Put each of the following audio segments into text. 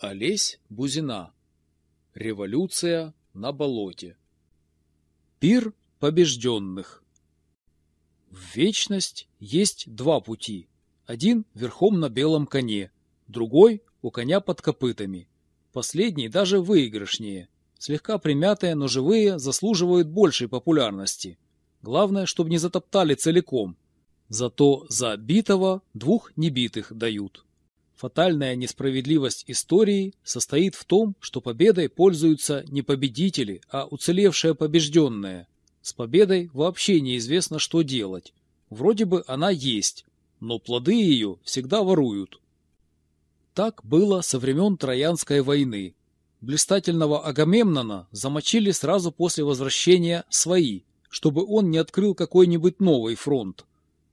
Олесь Бузина. Революция на болоте. Пир побежденных. В вечность есть два пути. Один верхом на белом коне, другой у коня под копытами. Последний даже выигрышнее. Слегка примятые, но живые заслуживают большей популярности. Главное, чтобы не затоптали целиком. Зато за битого двух небитых дают. Фатальная несправедливость истории состоит в том, что победой пользуются не победители, а уцелевшая побежденная. С победой вообще неизвестно, что делать. Вроде бы она есть, но плоды ее всегда воруют. Так было со времен Троянской войны. Блистательного Агамемнона замочили сразу после возвращения свои, чтобы он не открыл какой-нибудь новый фронт.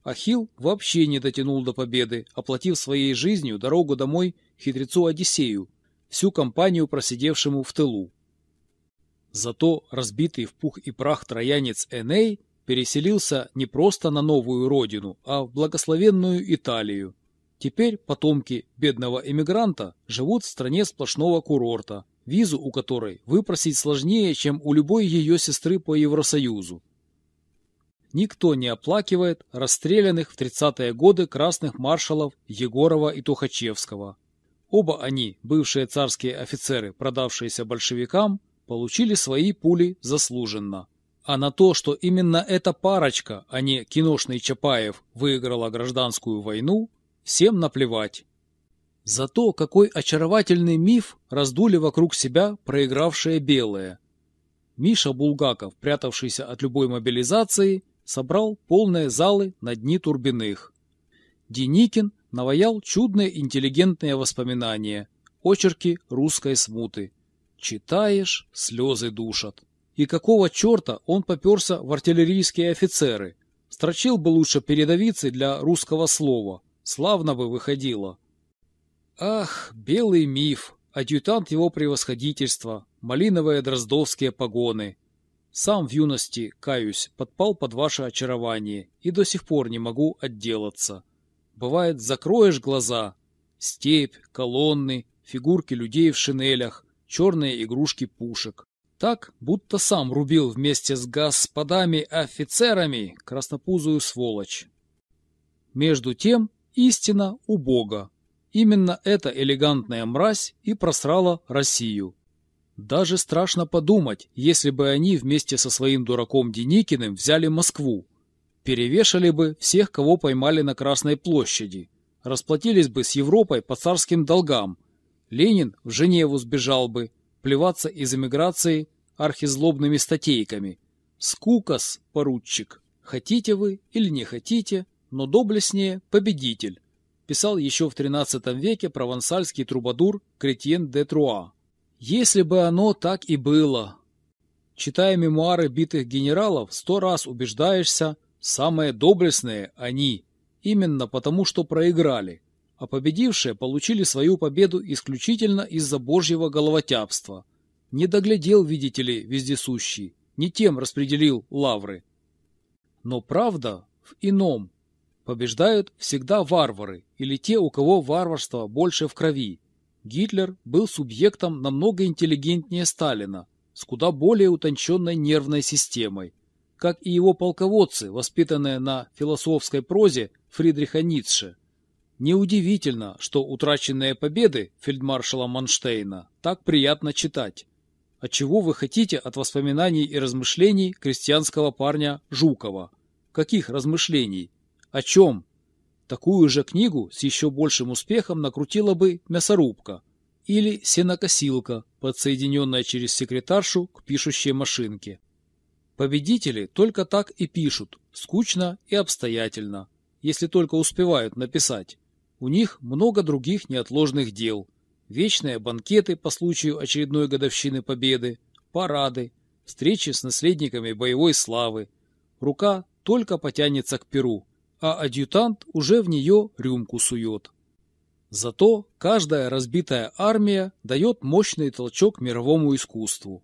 Ахилл вообще не дотянул до победы, оплатив своей жизнью дорогу домой хитрецу Одиссею, всю компанию просидевшему в тылу. Зато разбитый в пух и прах троянец Эней переселился не просто на новую родину, а в благословенную Италию. Теперь потомки бедного эмигранта живут в стране сплошного курорта, визу у которой выпросить сложнее, чем у любой ее сестры по Евросоюзу никто не оплакивает расстрелянных в 30-е годы красных маршалов Егорова и Тухачевского. Оба они, бывшие царские офицеры, продавшиеся большевикам, получили свои пули заслуженно. А на то, что именно эта парочка, а не киношный Чапаев, выиграла гражданскую войну, всем наплевать. Зато какой очаровательный миф раздули вокруг себя проигравшие белые. Миша Булгаков, прятавшийся от любой мобилизации, собрал полные залы на дни Турбиных. Деникин наваял чудные интеллигентные воспоминания, очерки русской смуты. Читаешь, слезы душат. И какого черта он поперся в артиллерийские офицеры? Строчил бы лучше передовицы для русского слова. Славно бы выходило. Ах, белый миф, адъютант его превосходительства, малиновые дроздовские погоны — сам в юности, каюсь, подпал под ваше очарование и до сих пор не могу отделаться. Бывает, закроешь глаза — степь, колонны, фигурки людей в шинелях, черные игрушки пушек. Так, будто сам рубил вместе с господами-офицерами краснопузую сволочь. Между тем, истина у Бога. Именно эта элегантная мразь и просрала Россию. Даже страшно подумать, если бы они вместе со своим дураком Деникиным взяли Москву. Перевешали бы всех, кого поймали на Красной площади. Расплатились бы с Европой по царским долгам. Ленин в Женеву сбежал бы, плеваться из эмиграции архизлобными статейками. Скукас, поручик. Хотите вы или не хотите, но доблестнее победитель. Писал еще в XIII веке провансальский трубадур Кретьен де Труа. Если бы оно так и было. Читая мемуары битых генералов, сто раз убеждаешься, самые доблестные они, именно потому что проиграли, а победившие получили свою победу исключительно из-за божьего головотяпства. Не доглядел, видите ли, вездесущий, не тем распределил лавры. Но правда в ином. Побеждают всегда варвары или те, у кого варварство больше в крови. Гитлер был субъектом намного интеллигентнее Сталина, с куда более утонченной нервной системой, как и его полководцы, воспитанные на философской прозе Фридриха Ницше. Неудивительно, что утраченные победы фельдмаршала Манштейна так приятно читать. А чего вы хотите от воспоминаний и размышлений крестьянского парня Жукова? Каких размышлений? О чем? Такую же книгу с еще большим успехом накрутила бы мясорубка или сенокосилка, подсоединенная через секретаршу к пишущей машинке. Победители только так и пишут, скучно и обстоятельно, если только успевают написать. У них много других неотложных дел. Вечные банкеты по случаю очередной годовщины победы, парады, встречи с наследниками боевой славы. Рука только потянется к перу, а адъютант уже в нее рюмку сует. Зато каждая разбитая армия дает мощный толчок мировому искусству.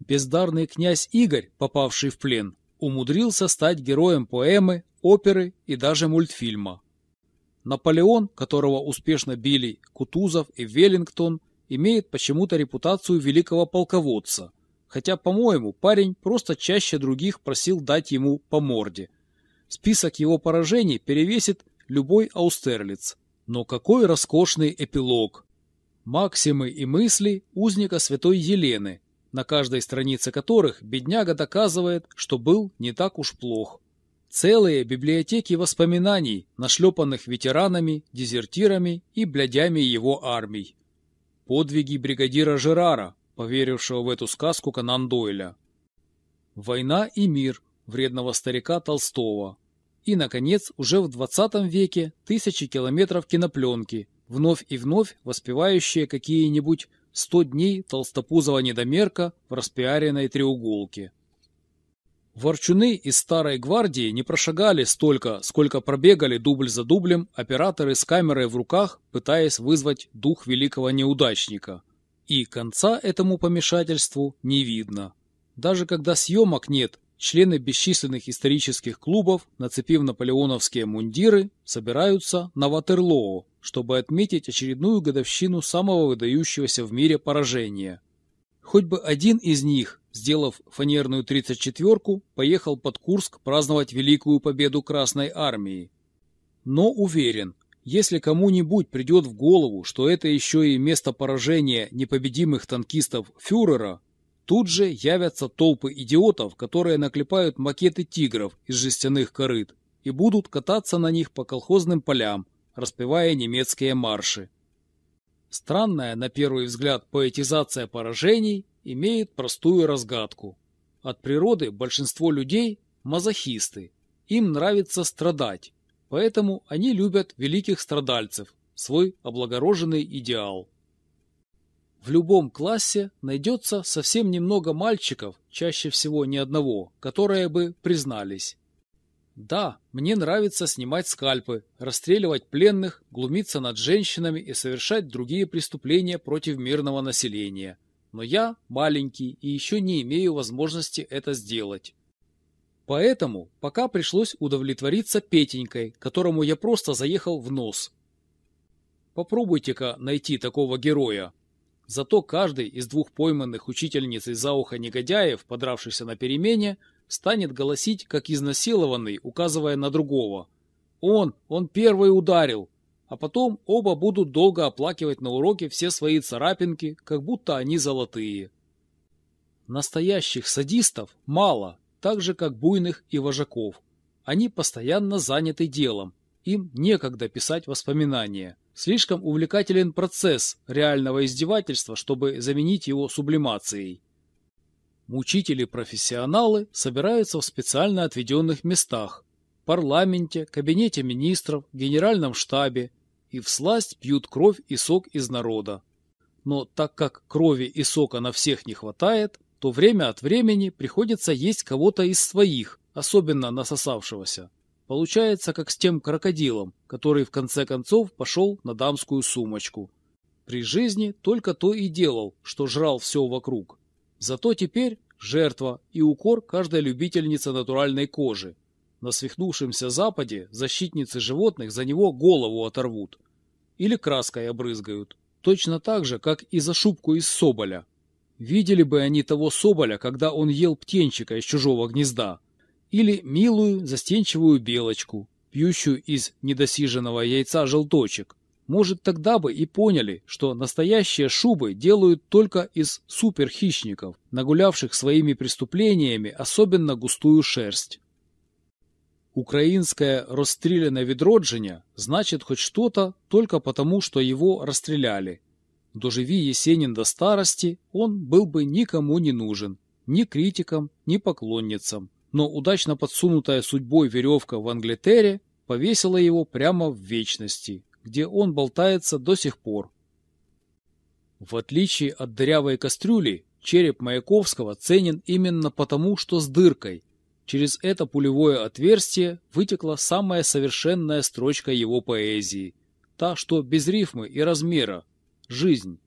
Бездарный князь Игорь, попавший в плен, умудрился стать героем поэмы, оперы и даже мультфильма. Наполеон, которого успешно били Кутузов и Веллингтон, имеет почему-то репутацию великого полководца, хотя, по-моему, парень просто чаще других просил дать ему по морде. Список его поражений перевесит любой Аустерлиц. Но какой роскошный эпилог! Максимы и мысли узника святой Елены, на каждой странице которых бедняга доказывает, что был не так уж плох. Целые библиотеки воспоминаний, нашлепанных ветеранами, дезертирами и блядями его армий. Подвиги бригадира Жерара, поверившего в эту сказку Конан Дойля. Война и мир вредного старика Толстого. И, наконец, уже в 20 веке тысячи километров кинопленки, вновь и вновь воспевающие какие-нибудь сто дней толстопузого недомерка в распиаренной треуголке. Ворчуны из старой гвардии не прошагали столько, сколько пробегали дубль за дублем операторы с камерой в руках, пытаясь вызвать дух великого неудачника. И конца этому помешательству не видно. Даже когда съемок нет, члены бесчисленных исторических клубов, нацепив наполеоновские мундиры, собираются на Ватерлоо, чтобы отметить очередную годовщину самого выдающегося в мире поражения. Хоть бы один из них, сделав фанерную 34-ку, поехал под Курск праздновать великую победу Красной Армии. Но уверен, если кому-нибудь придет в голову, что это еще и место поражения непобедимых танкистов фюрера, тут же явятся толпы идиотов, которые наклепают макеты тигров из жестяных корыт и будут кататься на них по колхозным полям, распевая немецкие марши. Странная, на первый взгляд, поэтизация поражений имеет простую разгадку. От природы большинство людей – мазохисты. Им нравится страдать, поэтому они любят великих страдальцев, свой облагороженный идеал. В любом классе найдется совсем немного мальчиков, чаще всего ни одного, которые бы признались. Да, мне нравится снимать скальпы, расстреливать пленных, глумиться над женщинами и совершать другие преступления против мирного населения. Но я маленький и еще не имею возможности это сделать. Поэтому пока пришлось удовлетвориться Петенькой, которому я просто заехал в нос. Попробуйте-ка найти такого героя. Зато каждый из двух пойманных учительниц из-за уха негодяев, подравшихся на перемене, станет голосить, как изнасилованный, указывая на другого. Он, он первый ударил. А потом оба будут долго оплакивать на уроке все свои царапинки, как будто они золотые. Настоящих садистов мало, так же, как буйных и вожаков. Они постоянно заняты делом. Им некогда писать воспоминания. Слишком увлекателен процесс реального издевательства, чтобы заменить его сублимацией. Мучители-профессионалы собираются в специально отведенных местах – парламенте, кабинете министров, генеральном штабе и всласть пьют кровь и сок из народа. Но так как крови и сока на всех не хватает, то время от времени приходится есть кого-то из своих, особенно насосавшегося. Получается, как с тем крокодилом, который в конце концов пошел на дамскую сумочку. При жизни только то и делал, что жрал все вокруг. Зато теперь жертва и укор каждой любительницы натуральной кожи. На свихнувшемся Западе защитницы животных за него голову оторвут. Или краской обрызгают. Точно так же, как и за шубку из соболя. Видели бы они того соболя, когда он ел птенчика из чужого гнезда. Или милую, застенчивую белочку, пьющую из недосиженного яйца желточек. Может, тогда бы и поняли, что настоящие шубы делают только из суперхищников, нагулявших своими преступлениями особенно густую шерсть. Украинское «расстріляне відродження» значит хоть что-то только потому, что его расстреляли. Доживи Есенин до старости, он был бы никому не нужен, ни критикам, ни поклонницам. Но удачно подсунутая судьбой веревка в Англитере повесила его прямо в вечности, где он болтается до сих пор. В отличие от дырявой кастрюли, череп Маяковского ценен именно потому, что с дыркой. Через это пулевое отверстие вытекла самая совершенная строчка его поэзии, та, что без рифмы и размера – жизнь.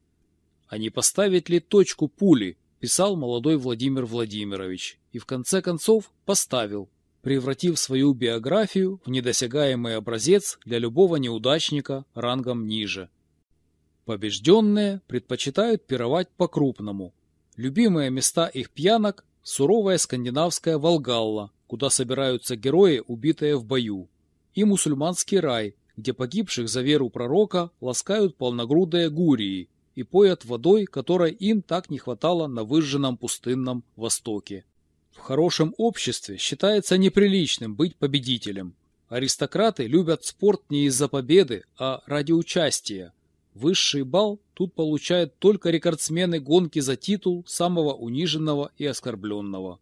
А не поставить ли точку пули, писал молодой Владимир Владимирович, и в конце концов поставил, превратив свою биографию в недосягаемый образец для любого неудачника рангом ниже. Побежденные предпочитают пировать по-крупному. Любимые места их пьянок – суровая скандинавская Волгалла, куда собираются герои, убитые в бою, и мусульманский рай, где погибших за веру пророка ласкают полногрудые гурии и поят водой, которой им так не хватало на выжженном пустынном Востоке. В хорошем обществе считается неприличным быть победителем. Аристократы любят спорт не из-за победы, а ради участия. Высший балл тут получают только рекордсмены гонки за титул самого униженного и оскорбленного.